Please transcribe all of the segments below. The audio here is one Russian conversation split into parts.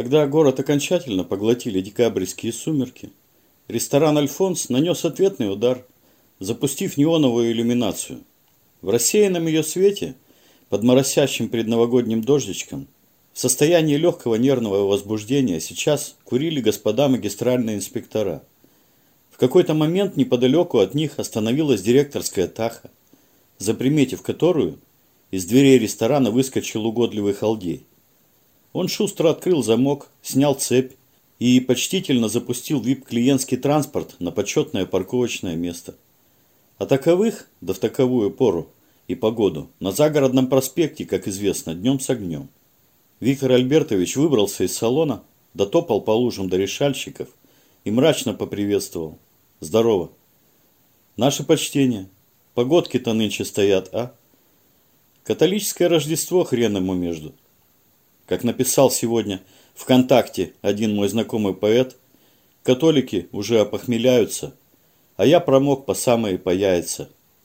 Когда город окончательно поглотили декабрьские сумерки, ресторан «Альфонс» нанес ответный удар, запустив неоновую иллюминацию. В рассеянном ее свете, под моросящим предновогодним дождичком, в состоянии легкого нервного возбуждения сейчас курили господа магистральные инспектора. В какой-то момент неподалеку от них остановилась директорская таха, заприметив которую, из дверей ресторана выскочил угодливый халдей. Он шустро открыл замок, снял цепь и почтительно запустил вип-клиентский транспорт на почетное парковочное место. А таковых, да в таковую пору и погоду, на загородном проспекте, как известно, днем с огнем. Виктор Альбертович выбрался из салона, дотопал по лужам до решальщиков и мрачно поприветствовал. Здорово. Наше почтение. Погодки-то нынче стоят, а? Католическое Рождество хрен ему между. Как написал сегодня ВКонтакте один мой знакомый поэт, католики уже опохмеляются, а я промок по самые по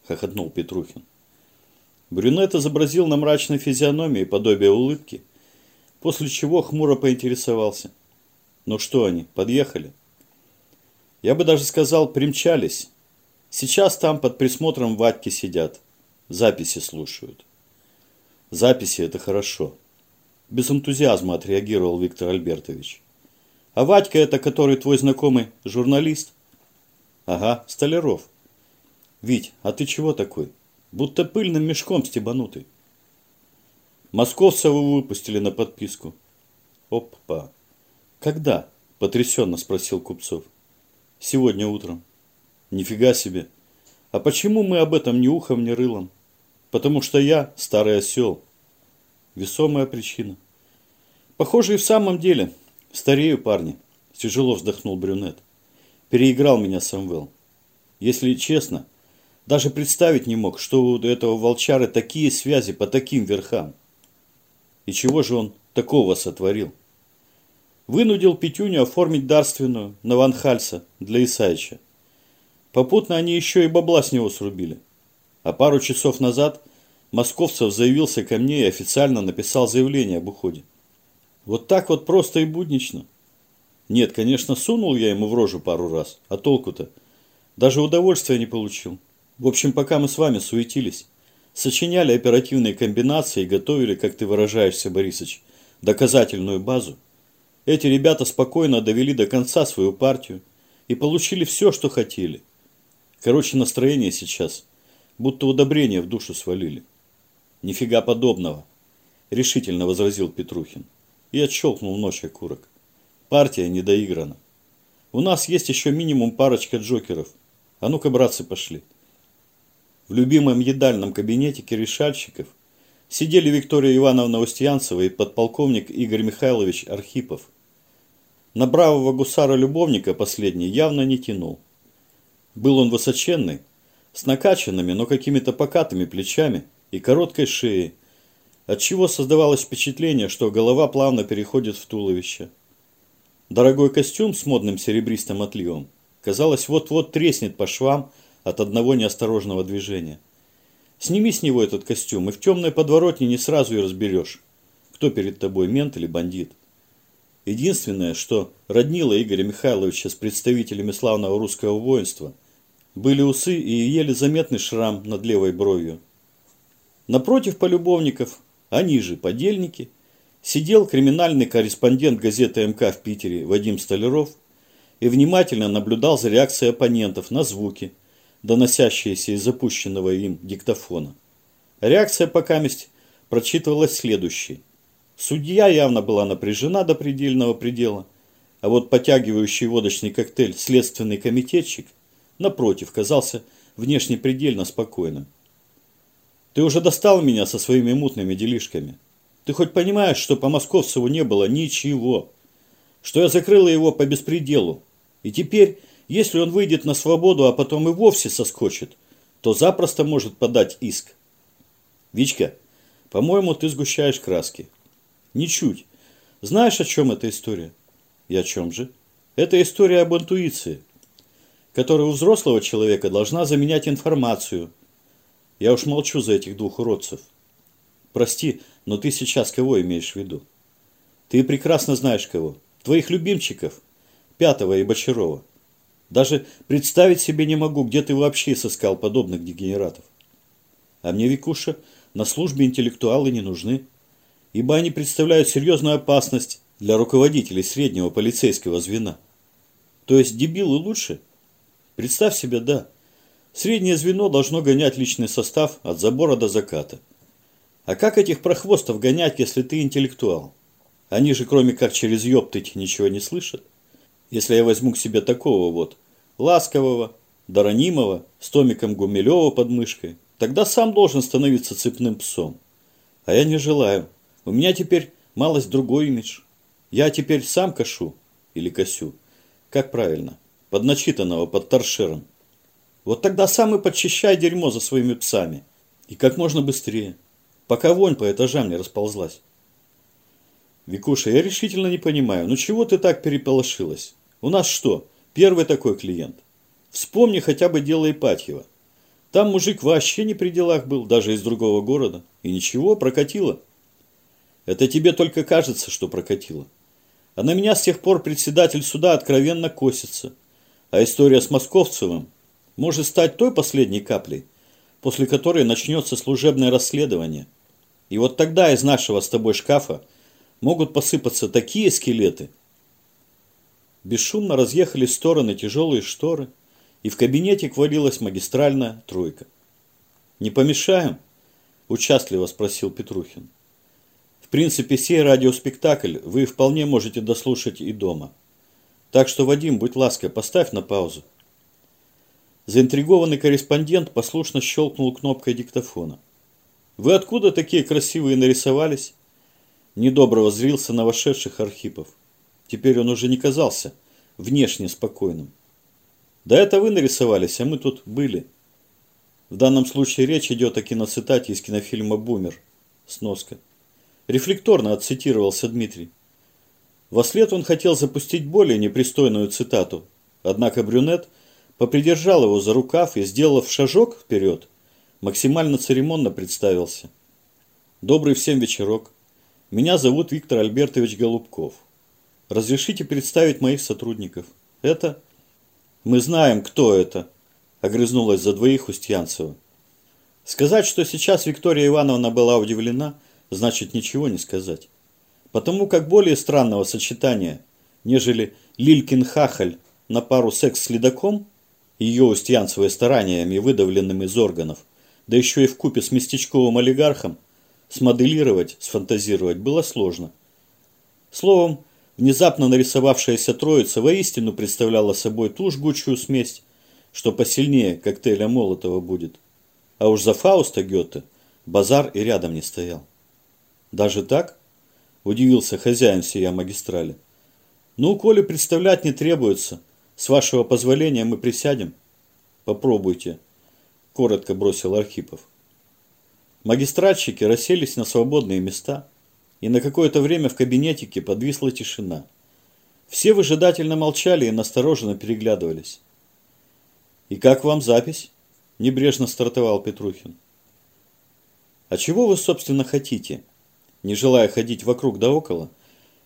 хохотнул Петрухин. Брюнет изобразил на мрачной физиономии подобие улыбки, после чего хмуро поинтересовался. Ну что они, подъехали? Я бы даже сказал, примчались. Сейчас там под присмотром Вадьки сидят, записи слушают. Записи – это хорошо. Без энтузиазма отреагировал Виктор Альбертович. А Вадька это, который твой знакомый журналист? Ага, Столяров. Вить, а ты чего такой? Будто пыльным мешком стебанутый. Московцеву выпустили на подписку. Опа. Когда? Потрясенно спросил Купцов. Сегодня утром. Нифига себе. А почему мы об этом ни ухом, ни рылом? Потому что я старый осел. Весомая причина. Похоже, и в самом деле. Старею, парни. Тяжело вздохнул брюнет. Переиграл меня Самвел. Если честно, даже представить не мог, что у этого волчары такие связи по таким верхам. И чего же он такого сотворил? Вынудил Петюню оформить дарственную на Ванхальса для Исаича. Попутно они еще и бабла с него срубили. А пару часов назад – Московцев заявился ко мне и официально написал заявление об уходе. Вот так вот просто и буднично. Нет, конечно, сунул я ему в рожу пару раз, а толку-то? Даже удовольствия не получил. В общем, пока мы с вами суетились, сочиняли оперативные комбинации и готовили, как ты выражаешься, Борисович, доказательную базу, эти ребята спокойно довели до конца свою партию и получили все, что хотели. Короче, настроение сейчас, будто удобрение в душу свалили. «Нифига подобного!» – решительно возразил Петрухин и отщелкнул ночь окурок. «Партия не доиграна. У нас есть еще минимум парочка джокеров. А ну-ка, братцы, пошли!» В любимом едальном кабинетике решальщиков сидели Виктория Ивановна Устьянцева и подполковник Игорь Михайлович Архипов. На бравого гусара-любовника последний явно не тянул. Был он высоченный, с накачанными, но какими-то покатыми плечами – и короткой шеи, отчего создавалось впечатление, что голова плавно переходит в туловище. Дорогой костюм с модным серебристым отливом, казалось, вот-вот треснет по швам от одного неосторожного движения. Сними с него этот костюм, и в темной подворотне не сразу и разберешь, кто перед тобой, мент или бандит. Единственное, что роднило Игоря Михайловича с представителями славного русского воинства, были усы и еле заметный шрам над левой бровью. Напротив полюбовников, они же подельники, сидел криминальный корреспондент газеты МК в Питере Вадим Столяров и внимательно наблюдал за реакцией оппонентов на звуки, доносящиеся из запущенного им диктофона. Реакция пока месть прочитывалась следующей. Судья явно была напряжена до предельного предела, а вот потягивающий водочный коктейль следственный комитетчик, напротив, казался внешне предельно спокойным. Ты уже достал меня со своими мутными делишками. Ты хоть понимаешь, что по Московцеву не было ничего? Что я закрыла его по беспределу? И теперь, если он выйдет на свободу, а потом и вовсе соскочит, то запросто может подать иск. Вичка, по-моему, ты сгущаешь краски. Ничуть. Знаешь, о чем эта история? И о чем же? Это история об интуиции, которая у взрослого человека должна заменять информацию – я уж молчу за этих двух уродцев. Прости, но ты сейчас кого имеешь в виду? Ты прекрасно знаешь кого. Твоих любимчиков. Пятого и Бочарова. Даже представить себе не могу, где ты вообще сыскал подобных дегенератов. А мне, Викуша, на службе интеллектуалы не нужны, ибо они представляют серьезную опасность для руководителей среднего полицейского звена. То есть дебилы лучше? Представь себе, да. Среднее звено должно гонять личный состав от забора до заката. А как этих прохвостов гонять, если ты интеллектуал? Они же кроме как через ёптыть ничего не слышат. Если я возьму к себе такого вот, ласкового, Доронимова, с Томиком Гумилева под мышкой, тогда сам должен становиться цепным псом. А я не желаю. У меня теперь малость другой имидж. Я теперь сам кашу или косю. Как правильно? Под начитанного, под торшером. Вот тогда сам и подчищай дерьмо за своими псами. И как можно быстрее. Пока вонь по этажам не расползлась. Викуша, я решительно не понимаю, ну чего ты так переполошилась? У нас что, первый такой клиент? Вспомни хотя бы дело Ипатьева. Там мужик вообще не при делах был, даже из другого города. И ничего, прокатило. Это тебе только кажется, что прокатило. А на меня с тех пор председатель суда откровенно косится. А история с Московцевым может стать той последней каплей, после которой начнется служебное расследование. И вот тогда из нашего с тобой шкафа могут посыпаться такие скелеты. Бесшумно разъехались в стороны тяжелые шторы, и в кабинете кварилась магистральная тройка. «Не помешаем?» – участливо спросил Петрухин. В принципе, сей радиоспектакль вы вполне можете дослушать и дома. Так что, Вадим, будь ласка, поставь на паузу. Заинтригованный корреспондент послушно щелкнул кнопкой диктофона. «Вы откуда такие красивые нарисовались?» Недобро зрился на вошедших Архипов. Теперь он уже не казался внешне спокойным. «Да это вы нарисовались, а мы тут были». В данном случае речь идет о киноцитате из кинофильма «Бумер». Сноска. Рефлекторно отцитировался Дмитрий. Вослед он хотел запустить более непристойную цитату, однако брюнет попридержал его за рукав и, сделав шажок вперед, максимально церемонно представился. «Добрый всем вечерок. Меня зовут Виктор Альбертович Голубков. Разрешите представить моих сотрудников. Это...» «Мы знаем, кто это», – огрызнулась за двоих Устьянцева. Сказать, что сейчас Виктория Ивановна была удивлена, значит ничего не сказать. Потому как более странного сочетания, нежели Лилькин-Хахаль на пару секс с ледоком, ее устьянцевые стараниями, выдавленным из органов, да еще и в купе с местечковым олигархом, смоделировать, сфантазировать было сложно. Словом, внезапно нарисовавшаяся троица воистину представляла собой ту жгучую смесь, что посильнее коктейля Молотова будет. А уж за Фауста Гёте базар и рядом не стоял. Даже так? Удивился хозяин сия магистрали. Ну, коли представлять не требуется, с вашего позволения мы присядем. Попробуйте, коротко бросил Архипов. Магистратчики расселись на свободные места, и на какое-то время в кабинетике подвисла тишина. Все выжидательно молчали и настороженно переглядывались. «И как вам запись?» – небрежно стартовал Петрухин. «А чего вы, собственно, хотите?» не желая ходить вокруг да около,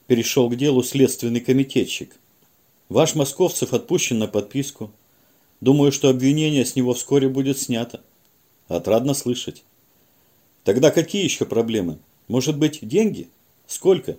перешел к делу следственный комитетчик. Ваш Московцев отпущен на подписку. Думаю, что обвинение с него вскоре будет снято. Отрадно слышать. Тогда какие еще проблемы? Может быть, деньги? Сколько?